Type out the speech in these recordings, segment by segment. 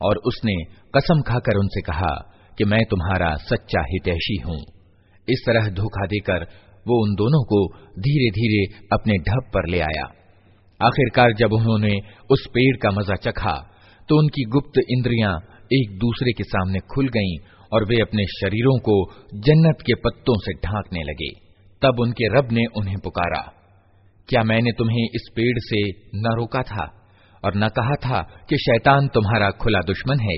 और उसने कसम खाकर उनसे कहा कि मैं तुम्हारा सच्चा हितैषी हूँ इस तरह धोखा देकर वो उन दोनों को धीरे धीरे अपने ढप पर ले आया आखिरकार जब उन्होंने उस पेड़ का मजा चखा तो उनकी गुप्त इंद्रियाँ एक दूसरे के सामने खुल गईं और वे अपने शरीरों को जन्नत के पत्तों से ढांकने लगे। तब उनके रब ने उन्हें पुकारा, क्या मैंने तुम्हें इस पेड़ से न रोका था और न कहा था कि शैतान तुम्हारा खुला दुश्मन है?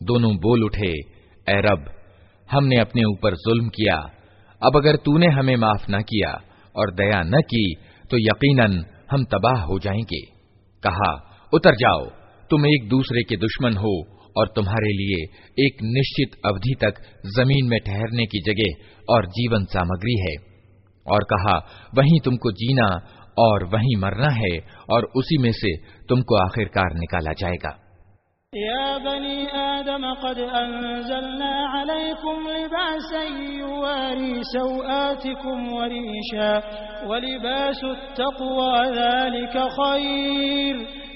दोनों बोल उठे ए रब हमने अपने ऊपर जुल्म किया अब अगर तूने हमें माफ न किया और दया न की तो यकीनन हम तबाह हो जाएंगे कहा उतर जाओ तुम एक दूसरे के दुश्मन हो और तुम्हारे लिए एक निश्चित अवधि तक ज़मीन में ठहरने की जगह और जीवन सामग्री है। और कहा, वहीं तुमको जीना और वहीं मरना है और उसी में से तुमको आखिरकार निकाला जाएगा। या बनी आदम, कद अंजलना अलैकुम लिबासन युवारी सौआतिकुम वरीशा वलिबासु तक़वा ज़ालिका खैर।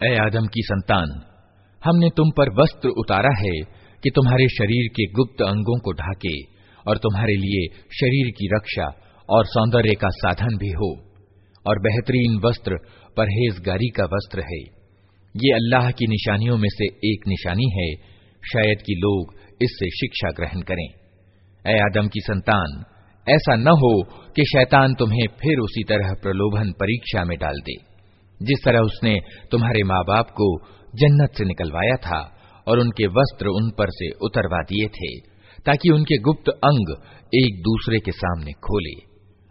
ए आदम की संतान हमने तुम पर वस्त्र उतारा है कि तुम्हारे शरीर के गुप्त अंगों को ढाके और तुम्हारे लिए शरीर की रक्षा और सौंदर्य का साधन भी हो और बेहतरीन वस्त्र परहेजगारी का वस्त्र है ये अल्लाह की निशानियों में से एक निशानी है, शायद कि लोग इससे शिक्षा ग्रहण करें। ए आदम की संतान, ऐसा न हो कि शैतान तुम्हें फिर उसी तरह प्रलोभन परीक्षा में डाल दे, जिस तरह उसने तुम्हारे माँ बाप को जन्नत से निकलवाया था और उनके वस्त्र उन पर से उतरवा दिए थे, ताकि उनके गुप्त अंग एक दूसरे के सामने खोले।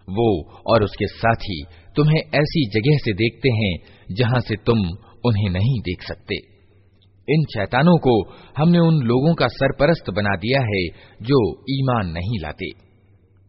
वो और उसके साथी तुम्हें ऐसी जगह से देखते हैं जहाँ से तुम उन्हें नहीं देख सकते इन शैतानों को हमने उन लोगों का सरपरस्त बना दिया है जो ईमान नहीं लाते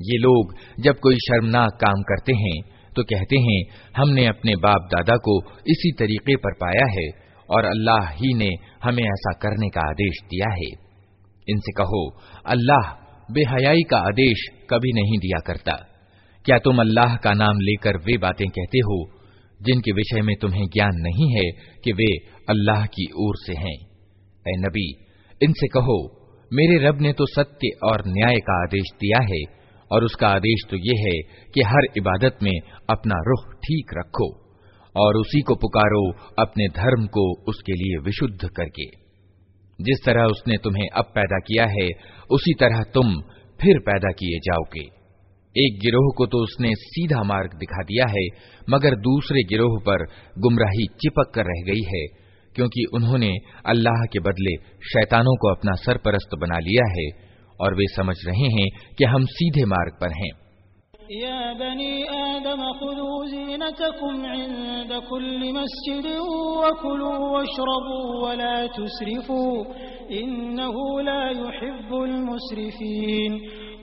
ये लोग जब कोई शर्मनाक काम करते हैं तो कहते हैं हमने अपने बाप दादा को इसी तरीके पर पाया है और अल्लाह ही ने हमें ऐसा करने का आदेश दिया है इनसे कहो अल्लाह बेहयाई का आदेश कभी नहीं दिया करता क्या तुम अल्लाह का नाम लेकर वे बातें कहते हो जिनके विषय में तुम्हें ज्ञान नहीं है कि वे अल्लाह की ओर से हैं। ए नबी, इनसे कहो, मेरे रब ने तो सत्य और न्याय का आदेश दिया है, और उसका आदेश तो ये है कि हर इबादत में अपना रुख ठीक रखो, और उसी को पुकारो अपने धर्म को उसके लिए विशुद्ध करके। जिस तरह उसने तुम्हें अब पैदा किया है, उसी तरह तुम फिर पैदा किए जाओगे। एक गिरोह को तो उसने सीधा मार्ग दिखा दिया है, मगर दूसरे गिरोह पर गुमराही चिपक कर रह गई है, क्योंकि उन्होंने अल्लाह के बदले शैतानों को अपना सरपरस्त बना लिया है, और वे समझ रहे हैं कि हम सीधे मार्ग पर हैं।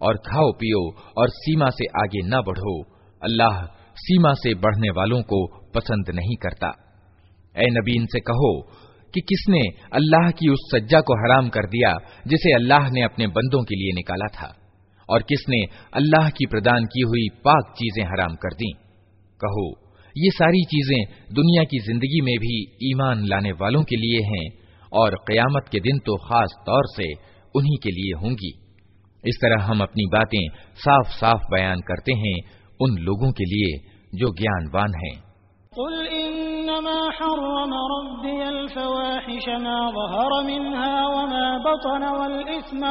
और खाओ, पियो, और सीमा से आगे न बढ़ो। अल्लाह सीमा से बढ़ने वालों को पसंद नहीं करता। ए नबीन से कहो कि किसने अल्लाह की उस सज्जा को हराम कर दिया, जिसे अल्लाह ने अपने बंदों के लिए निकाला था, और किसने अल्लाह की प्रदान की हुई पाक चीज़ें हराम कर दी। कहो, ये सारी चीज़ें दुनिया की ज़िंदगी में भी ईमान लाने वालों के लिए हैं, और कयामत के दिन तो खास तौर से उन्हीं के लिए होंगी। इस तरह हम अपनी बातें साफ साफ बयान करते हैं उन लोगों के लिए जो ज्ञानवान हैं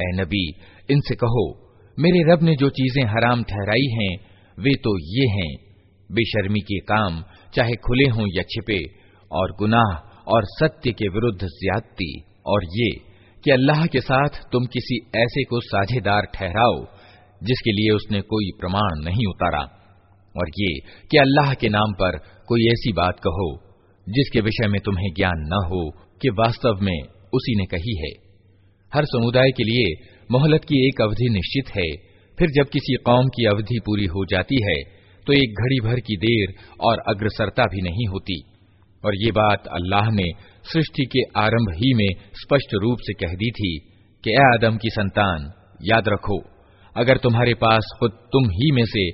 ए नबी इनसे कहो मेरे रब ने जो चीजें हराम ठहराई हैं वे तो ये हैं बेशर्मी के काम चाहे खुले हों या छिपे और गुनाह और सत्य के विरुद्ध ज्यादती। और ये कि अल्लाह के साथ तुम किसी ऐसे को साझेदार ठहराओ, जिसके लिए उसने कोई प्रमाण नहीं उतारा। और ये कि अल्लाह के नाम पर कोई ऐसी बात कहो, जिसके विषय में तुम्हें ज्ञान न हो, कि वास्तव में उसी ने कही है। हर समुदाय के लिए मोहलत की एक अवधि निश्चित है। फिर जब किसी कौम की अवधि पूरी हो जाती है तो एक घड़ी भर की देर और अग्रसरता भी नहीं होती। और ये बात अल्लाह ने सृष्टि के आरंभ ही में स्पष्ट रूप से कह दी थी कि, ए आदम की संतान, याद रखो, अगर तुम्हारे पास खुद तुम ही में से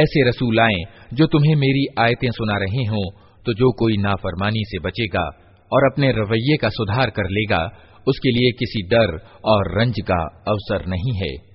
ऐसे रसूल आए जो तुम्हें मेरी आयतें सुना रहे हों तो जो कोई नाफरमानी से बचेगा और अपने रवैये का सुधार कर लेगा, उसके लिए किसी डर और रंज का अवसर नहीं है।